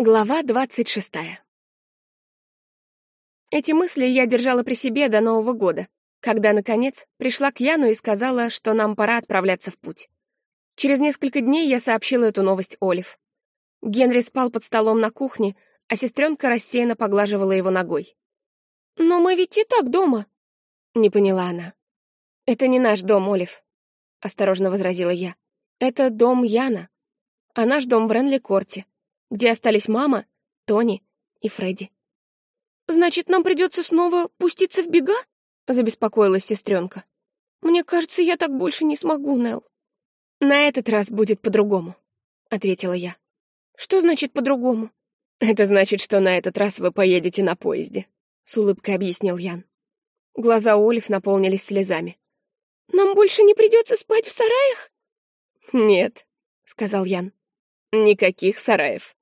Глава двадцать шестая. Эти мысли я держала при себе до Нового года, когда, наконец, пришла к Яну и сказала, что нам пора отправляться в путь. Через несколько дней я сообщила эту новость Олив. Генри спал под столом на кухне, а сестренка рассеянно поглаживала его ногой. «Но мы ведь и так дома», — не поняла она. «Это не наш дом, Олив», — осторожно возразила я. «Это дом Яна, а наш дом в Ренли-Корте, где остались мама, Тони и Фредди». «Значит, нам придется снова пуститься в бега?» — забеспокоилась сестренка. «Мне кажется, я так больше не смогу, Нелл». «На этот раз будет по-другому», — ответила я. «Что значит по-другому?» «Это значит, что на этот раз вы поедете на поезде», — с улыбкой объяснил Ян. Глаза Олив наполнились слезами. «Нам больше не придется спать в сараях?» «Нет», — сказал Ян. «Никаких сараев».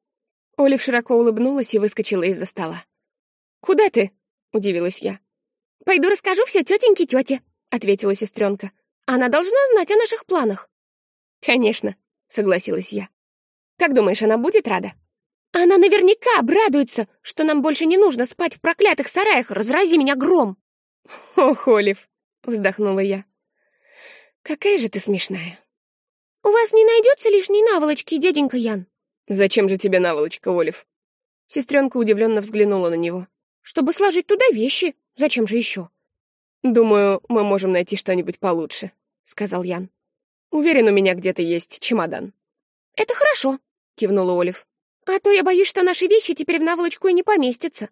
Олив широко улыбнулась и выскочила из-за стола. «Куда ты?» — удивилась я. «Пойду расскажу все тетеньке тете», — ответила сестренка. «Она должна знать о наших планах». «Конечно», — согласилась я. «Как думаешь, она будет рада?» «Она наверняка обрадуется, что нам больше не нужно спать в проклятых сараях, разрази меня гром!» «Ох, Олив!» — вздохнула я. «Какая же ты смешная!» «У вас не найдется лишней наволочки, дяденька Ян?» «Зачем же тебе наволочка, Олив?» Сестренка удивленно взглянула на него. «Чтобы сложить туда вещи. Зачем же еще?» «Думаю, мы можем найти что-нибудь получше», — сказал Ян. «Уверен, у меня где-то есть чемодан». «Это хорошо», — кивнула Олив. «А то я боюсь, что наши вещи теперь в наволочку и не поместятся».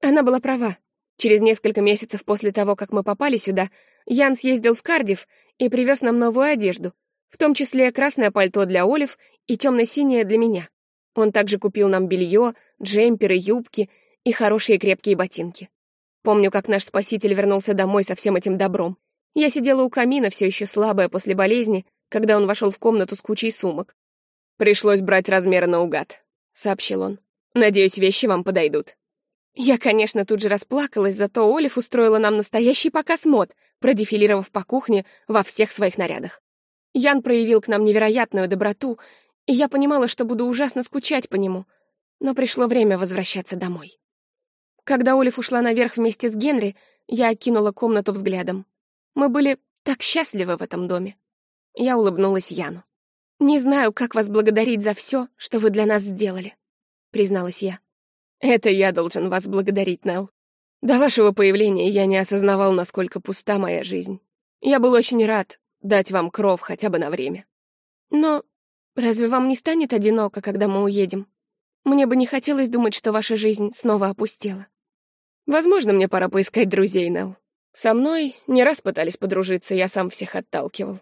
Она была права. Через несколько месяцев после того, как мы попали сюда, Ян съездил в Кардив и привез нам новую одежду, в том числе красное пальто для Олив и темно-синее для меня. Он также купил нам белье, джемперы, юбки и хорошие крепкие ботинки. Помню, как наш спаситель вернулся домой со всем этим добром. Я сидела у камина, все еще слабая после болезни, когда он вошел в комнату с кучей сумок. «Пришлось брать размеры наугад», — сообщил он. «Надеюсь, вещи вам подойдут». Я, конечно, тут же расплакалась, зато Олив устроила нам настоящий показ мод, продефилировав по кухне во всех своих нарядах. Ян проявил к нам невероятную доброту, и я понимала, что буду ужасно скучать по нему, но пришло время возвращаться домой. Когда Олив ушла наверх вместе с Генри, я окинула комнату взглядом. Мы были так счастливы в этом доме. Я улыбнулась Яну. «Не знаю, как вас благодарить за все, что вы для нас сделали», — призналась я. «Это я должен вас благодарить, Нелл. До вашего появления я не осознавал, насколько пуста моя жизнь. Я был очень рад дать вам кров хотя бы на время. Но разве вам не станет одиноко, когда мы уедем? Мне бы не хотелось думать, что ваша жизнь снова опустела. Возможно, мне пора поискать друзей, Нелл. Со мной не раз пытались подружиться, я сам всех отталкивал.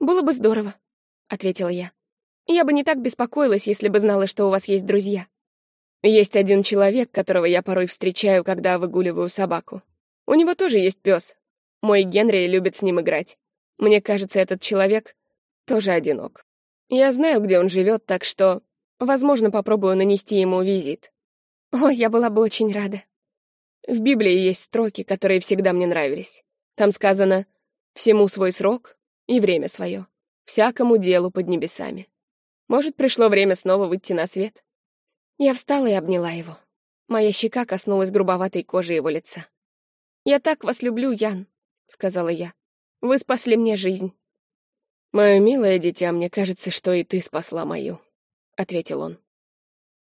«Было бы здорово», — ответила я. «Я бы не так беспокоилась, если бы знала, что у вас есть друзья. Есть один человек, которого я порой встречаю, когда выгуливаю собаку. У него тоже есть пес. Мой Генри любит с ним играть. Мне кажется, этот человек тоже одинок. Я знаю, где он живет, так что, возможно, попробую нанести ему визит. О, я была бы очень рада. В Библии есть строки, которые всегда мне нравились. Там сказано «всему свой срок и время свое, всякому делу под небесами». Может, пришло время снова выйти на свет? Я встала и обняла его. Моя щека коснулась грубоватой кожи его лица. «Я так вас люблю, Ян», — сказала я. «Вы спасли мне жизнь». «Мое милое дитя, мне кажется, что и ты спасла мою», — ответил он.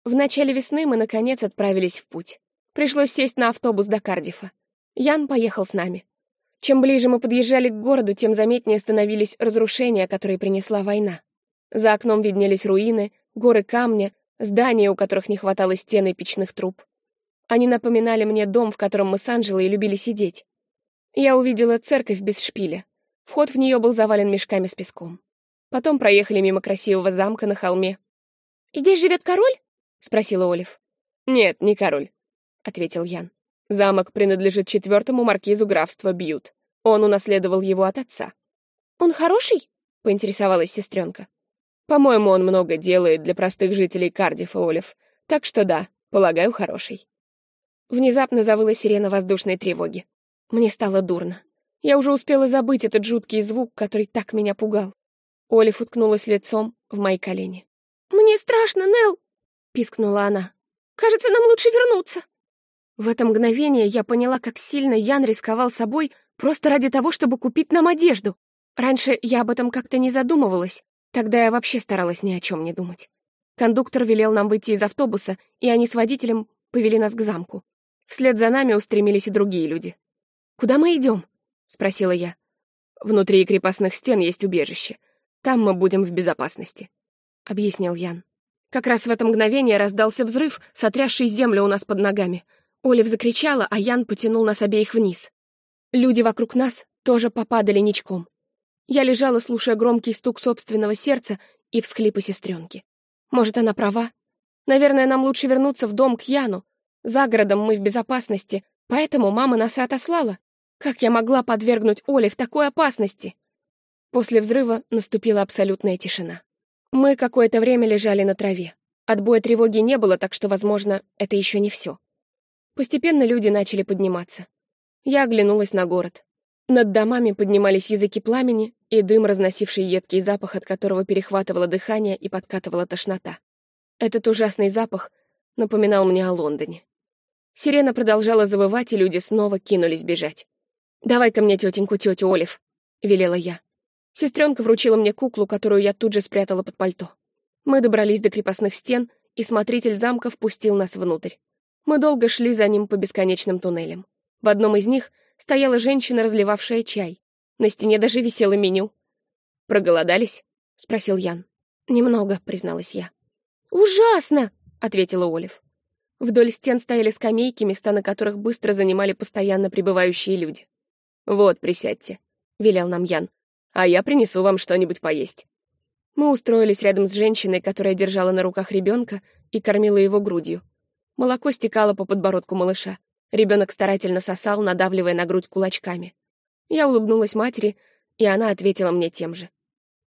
В начале весны мы, наконец, отправились в путь. Пришлось сесть на автобус до Кардифа. Ян поехал с нами. Чем ближе мы подъезжали к городу, тем заметнее становились разрушения, которые принесла война. За окном виднелись руины, горы камня, здания, у которых не хватало стен и печных труб. Они напоминали мне дом, в котором мы с Анжелой любили сидеть. Я увидела церковь без шпиля. Вход в нее был завален мешками с песком. Потом проехали мимо красивого замка на холме. «Здесь живет король?» — спросила Олив. «Нет, не король ответил Ян. Замок принадлежит четвертому маркизу графства Бьют. Он унаследовал его от отца. Он хороший? поинтересовалась сестренка. По-моему, он много делает для простых жителей Кардифа, Олив. Так что да, полагаю, хороший. Внезапно завыла сирена воздушной тревоги. Мне стало дурно. Я уже успела забыть этот жуткий звук, который так меня пугал. Олив уткнулась лицом в мои колени. «Мне страшно, Нелл!» пискнула она. «Кажется, нам лучше вернуться». В это мгновение я поняла, как сильно Ян рисковал собой просто ради того, чтобы купить нам одежду. Раньше я об этом как-то не задумывалась, тогда я вообще старалась ни о чем не думать. Кондуктор велел нам выйти из автобуса, и они с водителем повели нас к замку. Вслед за нами устремились и другие люди. «Куда мы идем?» — спросила я. «Внутри крепостных стен есть убежище. Там мы будем в безопасности», — объяснил Ян. Как раз в это мгновение раздался взрыв, сотрясший землю у нас под ногами. Олив закричала, а Ян потянул нас обеих вниз. Люди вокруг нас тоже попадали ничком. Я лежала, слушая громкий стук собственного сердца и всхлипы сестренки. Может, она права? Наверное, нам лучше вернуться в дом к Яну. За городом мы в безопасности, поэтому мама нас и отослала. Как я могла подвергнуть Оле в такой опасности? После взрыва наступила абсолютная тишина. Мы какое-то время лежали на траве. Отбоя тревоги не было, так что, возможно, это еще не все. Постепенно люди начали подниматься. Я оглянулась на город. Над домами поднимались языки пламени и дым, разносивший едкий запах, от которого перехватывало дыхание и подкатывала тошнота. Этот ужасный запах напоминал мне о Лондоне. Сирена продолжала завывать, и люди снова кинулись бежать. «Давай ко мне тетеньку, тетю Олив», — велела я. Сестренка вручила мне куклу, которую я тут же спрятала под пальто. Мы добрались до крепостных стен, и смотритель замка впустил нас внутрь. Мы долго шли за ним по бесконечным туннелям. В одном из них стояла женщина, разливавшая чай. На стене даже висело меню. «Проголодались?» — спросил Ян. «Немного», — призналась я. «Ужасно!» — ответила Олив. Вдоль стен стояли скамейки, места на которых быстро занимали постоянно прибывающие люди. «Вот, присядьте», — велел нам Ян, «а я принесу вам что-нибудь поесть». Мы устроились рядом с женщиной, которая держала на руках ребенка и кормила его грудью. Молоко стекало по подбородку малыша. Ребенок старательно сосал, надавливая на грудь кулачками. Я улыбнулась матери, и она ответила мне тем же.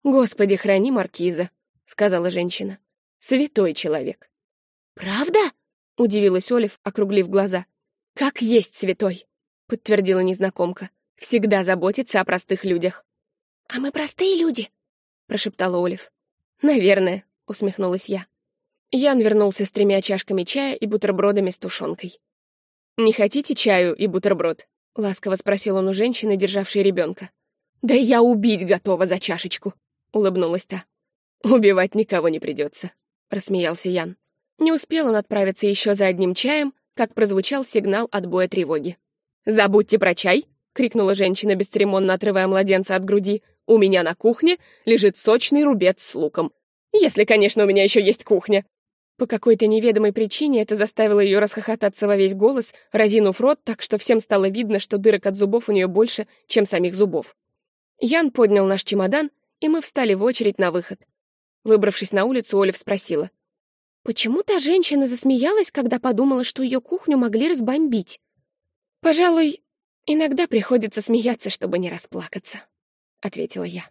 «Господи, храни маркиза», — сказала женщина. «Святой человек». «Правда?» — удивилась Олив, округлив глаза. «Как есть святой», — подтвердила незнакомка. «Всегда заботится о простых людях». «А мы простые люди», — прошептала Олив. «Наверное», — усмехнулась я. Ян вернулся с тремя чашками чая и бутербродами с тушенкой. «Не хотите чаю и бутерброд?» — ласково спросил он у женщины, державшей ребенка. «Да я убить готова за чашечку!» — улыбнулась та. «Убивать никого не придется», — рассмеялся Ян. Не успел он отправиться еще за одним чаем, как прозвучал сигнал отбоя тревоги. «Забудьте про чай!» — крикнула женщина, бесцеремонно отрывая младенца от груди. «У меня на кухне лежит сочный рубец с луком. Если, конечно, у меня еще есть кухня!» По какой-то неведомой причине это заставило ее расхохотаться во весь голос, разинув рот так, что всем стало видно, что дырок от зубов у нее больше, чем самих зубов. Ян поднял наш чемодан, и мы встали в очередь на выход. Выбравшись на улицу, Олив спросила. «Почему та женщина засмеялась, когда подумала, что ее кухню могли разбомбить?» «Пожалуй, иногда приходится смеяться, чтобы не расплакаться», — ответила я.